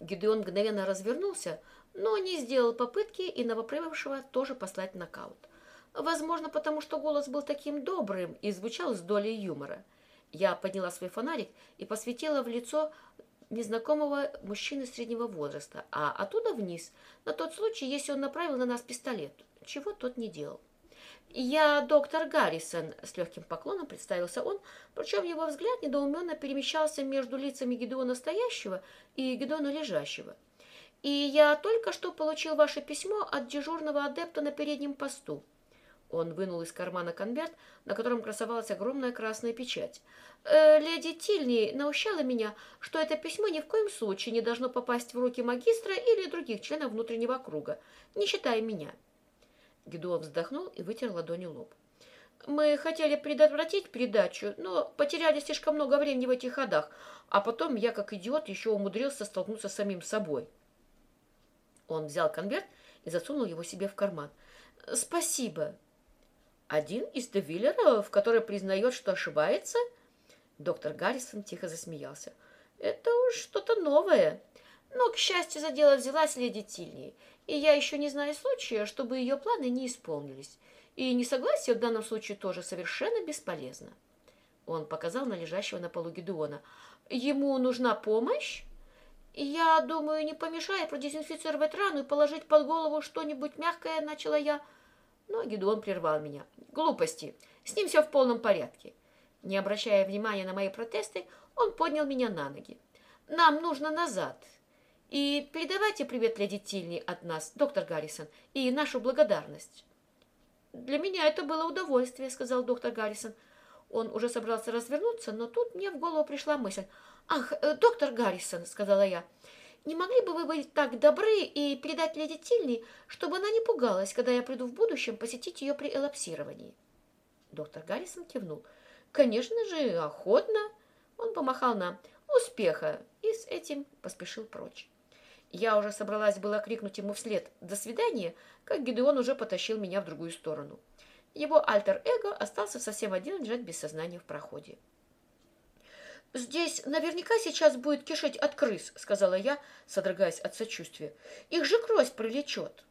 Гидеон мгновенно развернулся, но не сделал попытки и новоприбывшего тоже послать нокаут. Возможно, потому что голос был таким добрым и звучал с долей юмора. Я подняла свой фонарик и посветила в лицо незнакомого мужчины среднего возраста, а оттуда вниз, на тот случай, если он направил на нас пистолет, чего тот не делал. «Я доктор Гаррисон», — с легким поклоном представился он, причем его взгляд недоуменно перемещался между лицами Гедеона стоящего и Гедеона лежащего. «И я только что получил ваше письмо от дежурного адепта на переднем посту». Он вынул из кармана конверт, на котором красовалась огромная красная печать. «Э, «Леди Тильни наущала меня, что это письмо ни в коем случае не должно попасть в руки магистра или других членов внутреннего круга, не считая меня». Гедуов вздохнул и вытер ладонью лоб. Мы хотели предотвратить передачу, но потеряли слишком много времени в этих ходах, а потом я, как идиот, еще умудрился столкнуться с самим собой. Он взял конверт и засунул его себе в карман. «Спасибо». «Один из девиллеров, который признает, что ошибается?» Доктор Гаррисон тихо засмеялся. «Это уж что-то новое. Но, к счастью, за дело взялась леди Тильни, и я еще не знаю случая, чтобы ее планы не исполнились. И несогласие в данном случае тоже совершенно бесполезно. Он показал на лежащего на полу Гедеона. Ему нужна помощь? Я думаю, не помешает продезинфицировать рану и положить под голову что-нибудь мягкое, начала я. Но Гедеон прервал меня. Глупости. С ним все в полном порядке. Не обращая внимания на мои протесты, он поднял меня на ноги. Нам нужно назад. И передавайте привет леди Тильни от нас, доктор Гаррисон, и нашу благодарность. Для меня это было удовольствие, сказал доктор Гаррисон. Он уже собрался развернуться, но тут мне в голову пришла мысль. «Ах, э, доктор Гаррисон», — сказала я, — «не могли бы вы быть так добры и передать леди Тильни, чтобы она не пугалась, когда я приду в будущем посетить ее при элапсировании?» Доктор Гаррисон кивнул. «Конечно же, охотно». Он помахал нам «Успеха!» и с этим поспешил прочь. Я уже собралась была крикнуть ему вслед «До свидания!», как Гидеон уже потащил меня в другую сторону. Его альтер-эго остался совсем один лежать без сознания в проходе. «Здесь наверняка сейчас будет кишеть от крыс», — сказала я, содрогаясь от сочувствия. «Их же кровь пролечет».